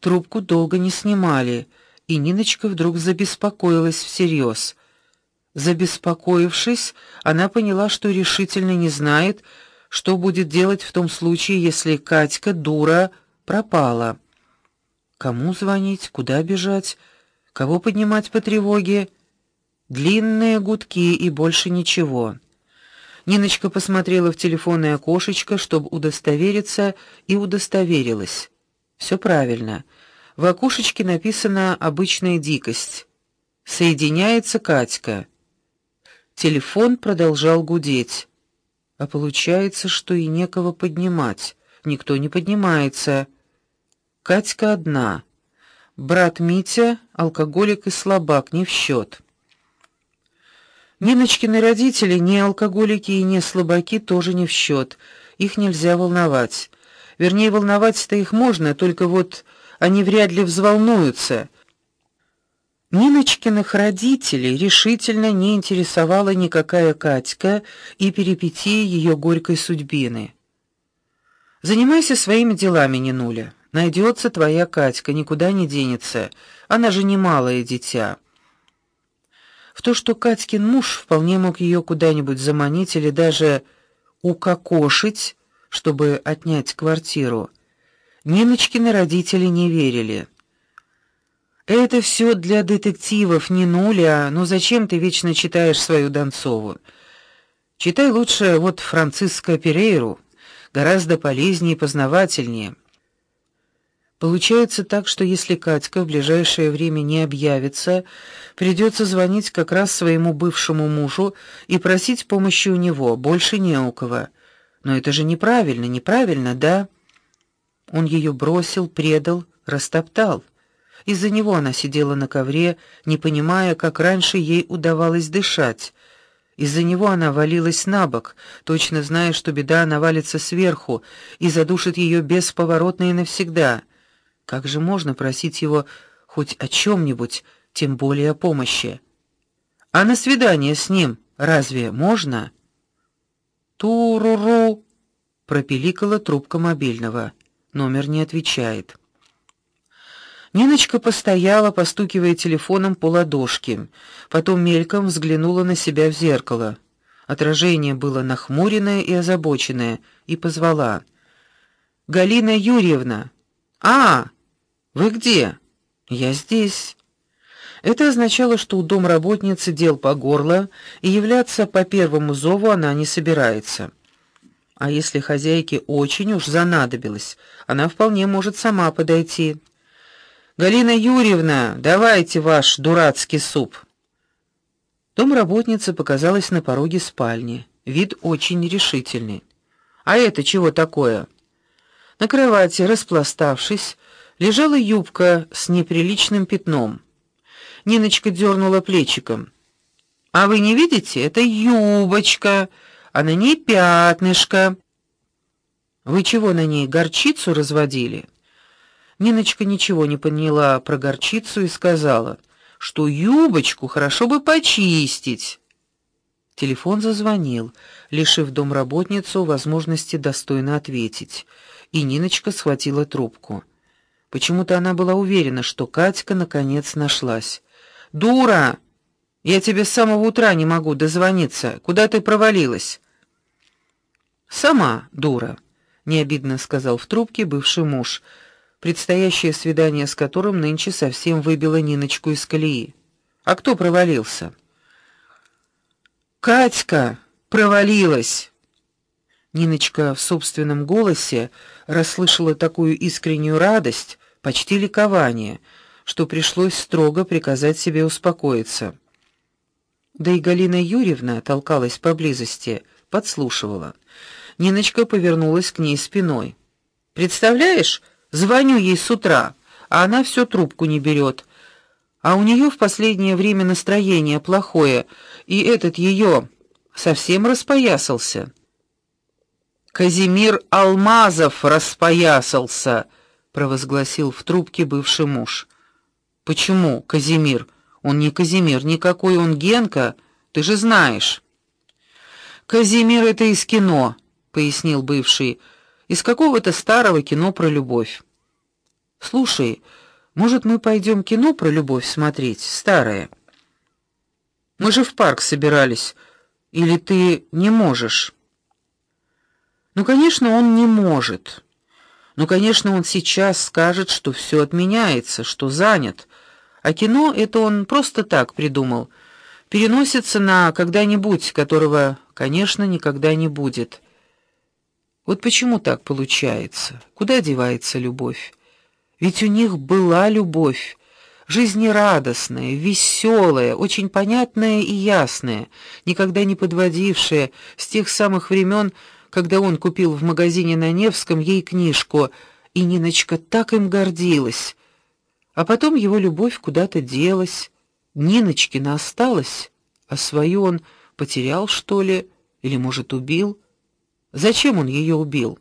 Трубку долго не снимали, и Ниночка вдруг забеспокоилась всерьез. Забеспокоившись, она поняла, что решительно не знает, что будет делать в том случае, если Катька дура пропала. Кому звонить, куда бежать, кого поднимать по тревоге? Длинные гудки и больше ничего. Ниночка посмотрела в телефонное окошечко, чтобы удостовериться, и удостоверилась. Все правильно. В окошечке написано обычная дикость. Соединяется Катька. Телефон продолжал гудеть. А получается, что и некого поднимать. Никто не поднимается. Катька одна. Брат Митя алкоголик и слабак, не в счет. Ниночкины родители не алкоголики и не слабаки тоже не в счет. Их нельзя волновать. Вернее, волновать-то их можно, только вот они вряд ли взволнуются. Ниночкиных родителей решительно не интересовала никакая Катька и перипетии ее горькой судьбины. Занимайся своими делами, Нинуля. Найдется твоя Катька, никуда не денется. Она же не малое дитя. В то, что Катькин муж вполне мог ее куда-нибудь заманить или даже укокошить, чтобы отнять квартиру, Ниночкины родители не верили. Это все для детективов, не нуля. Ну зачем ты вечно читаешь свою Донцову? Читай лучше вот Франциско Перейру, гораздо полезнее и познавательнее. Получается так, что если Катька в ближайшее время не объявится, придется звонить как раз своему бывшему мужу и просить помощи у него, больше не у кого. Но это же неправильно, неправильно, да? Он ее бросил, предал, растоптал. Из-за него она сидела на ковре, не понимая, как раньше ей удавалось дышать. Из-за него она валилась на бок, точно зная, что беда навалится сверху и задушит ее бесповоротно и навсегда. Как же можно просить его хоть о чем нибудь тем более о помощи? А на свидание с ним разве можно? Туруру пропиликала трубка мобильного. Номер не отвечает. Ниночка постояла, постукивая телефоном по ладошке, потом мельком взглянула на себя в зеркало. Отражение было нахмуренное и озабоченное, и позвала: "Галина Юрьевна". "А, вы где? Я здесь. Это означало, что у домработницы дел по горло, и являться по первому зову она не собирается. А если хозяйке очень уж занадобилось, она вполне может сама подойти. Галина Юрьевна, давайте ваш дурацкий суп. Домработница показалась на пороге спальни. Вид очень решительный. А это чего такое? На кровати, распластавшись, лежала юбка с неприличным пятном. Ниночка дернула плечиком. А вы не видите, это юбочка, а на ней пятнышко. Вы чего на ней горчицу разводили? Ниночка ничего не поняла про горчицу и сказала, что юбочку хорошо бы почистить. Телефон зазвонил, лишив домработницу возможности достойно ответить, и Ниночка схватила трубку. Почему-то она была уверена, что Катька наконец нашлась. Дура! Я тебе с самого утра не могу дозвониться. Куда ты провалилась? Сама, дура, необидно сказал в трубке бывший муж, предстоящее свидание с которым нынче совсем выбило Ниночку из колеи. А кто провалился? Катька провалилась. Ниночка в собственном голосе расслышала такую искреннюю радость, почти ликование, что пришлось строго приказать себе успокоиться. Да и Галина Юрьевна толкалась поблизости, подслушивала. Ниночка повернулась к ней спиной. Представляешь, звоню ей с утра, а она все трубку не берет. А у нее в последнее время настроение плохое, и этот ее совсем распоясался. Казимир Алмазов распоясался, провозгласил в трубке бывший муж. Почему Казимир? Он не Казимир никакой, он Генка, ты же знаешь. Казимир это из кино, пояснил бывший. Из какого-то старого кино про любовь. Слушай, может, мы пойдем кино про любовь смотреть, старое? Мы же в парк собирались. Или ты не можешь? Ну, конечно, он не может. Ну, конечно, он сейчас скажет, что все отменяется, что занят. А кино это он просто так придумал. Переносится на когда-нибудь, которого, конечно, никогда не будет. Вот почему так получается? Куда девается любовь? Ведь у них была любовь, жизнерадостная, веселая, очень понятная и ясная, никогда не подводившая с тех самых времен, когда он купил в магазине на Невском ей книжку, и Ниночка так им гордилась. А потом его любовь куда-то делась, Ниночкина осталась, а свою он потерял, что ли, или, может, убил? Зачем он ее убил?